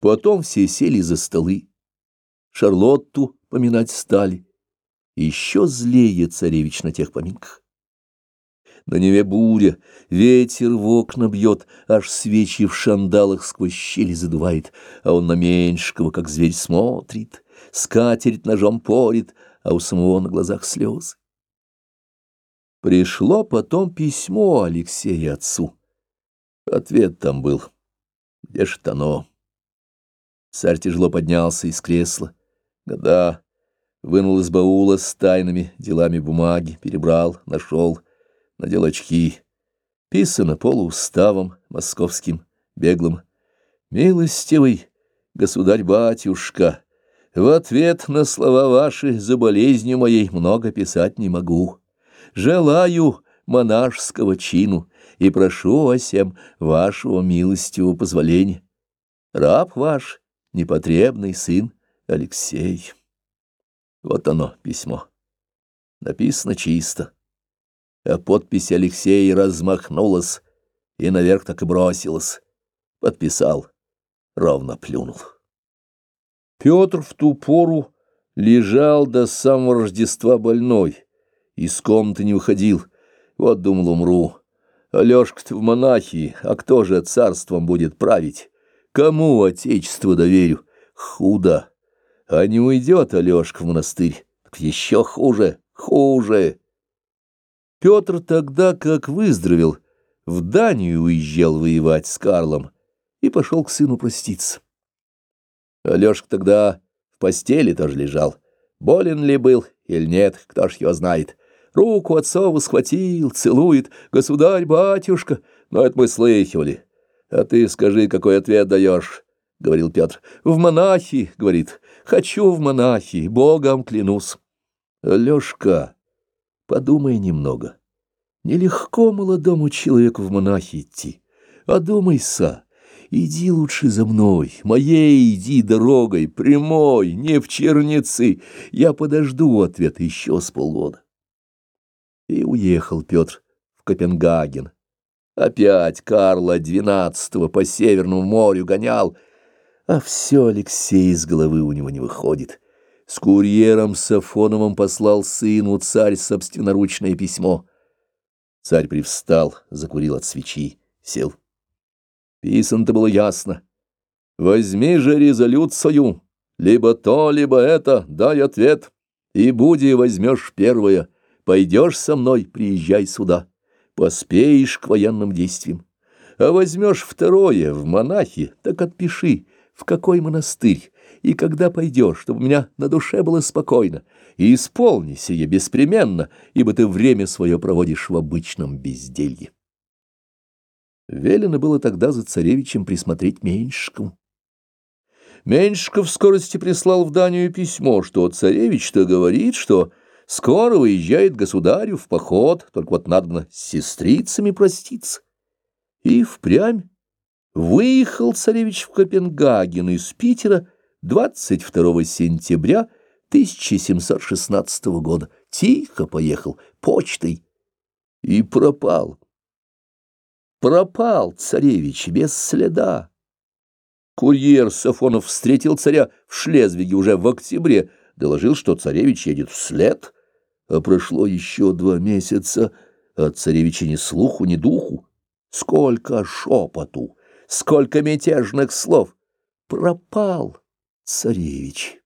Потом все сели за столы. Шарлотту поминать стали. Еще злее царевич на тех поминках. На Неве буря, ветер в окна бьет, аж свечи в шандалах сквозь щели задувает, а он на Меньшикова, как зверь, смотрит, скатерть ножом порит, а у самого на глазах слезы. Пришло потом письмо Алексея отцу. Ответ там был. Где ж оно? Царь тяжело поднялся из кресла. Года вынул из баула с тайными делами бумаги, перебрал, нашел, надел очки. Писано полууставом московским, беглым. «Милостивый государь-батюшка, в ответ на слова ваши за болезнью моей много писать не могу. Желаю монашеского чину и прошу о сем вашего милостивого позволения. Раб ваш, непотребный сын Алексей». Вот оно, письмо. Написано чисто. А подпись Алексея размахнулась и наверх так и бросилась. Подписал, ровно плюнул. Петр в ту пору лежал до самого Рождества больной, из комнаты не выходил. Вот, думал, умру. Алешка-то в монахии, а кто же царством будет править? Кому отечество доверю? Худо. А не уйдет Алешка в монастырь, так еще хуже, хуже. Петр тогда, как выздоровел, в Данию уезжал воевать с Карлом и пошел к сыну проститься. Алешка тогда в постели тоже лежал. Болен ли был или нет, кто ж его знает. Руку отцову схватил, целует. «Государь, батюшка!» Но это мы слыхивали. А ты скажи, какой ответ даешь. — говорил Петр. — В монахи, — говорит, — хочу в монахи, Богом клянусь. — Лёшка, подумай немного. Нелегко молодому человеку в монахи идти. Одумайся, иди лучше за мной, моей иди дорогой, прямой, не в черницы. Я подожду ответа еще с полгода. И уехал Петр в Копенгаген. Опять Карла двенадцатого по Северному морю гонял — а все Алексей из головы у него не выходит. С курьером Сафоновым послал сыну царь собственноручное письмо. Царь привстал, закурил от свечи, сел. Писано-то было ясно. Возьми же резолюцию, либо то, либо это, дай ответ, и буди возьмешь первое. Пойдешь со мной, приезжай сюда, поспеешь к военным действиям. А возьмешь второе, в монахи, так отпиши, в какой монастырь и когда пойдешь, чтобы у меня на душе было спокойно, и исполни сие беспременно, ибо ты время свое проводишь в обычном безделье. Велено было тогда за царевичем присмотреть Меньшикому. Меньшиков в скорости прислал в Данию письмо, что царевич-то говорит, что скоро выезжает государю в поход, только вот надо с сестрицами проститься. И впрямь Выехал царевич в Копенгаген из Питера 22 сентября 1716 года. Тихо поехал, почтой, и пропал. Пропал царевич без следа. Курьер Сафонов встретил царя в Шлезвиге уже в октябре, доложил, что царевич едет вслед, а прошло еще два месяца, а царевича ни слуху, ни духу. Сколько шепоту! сколько мятежных слов. Пропал царевич.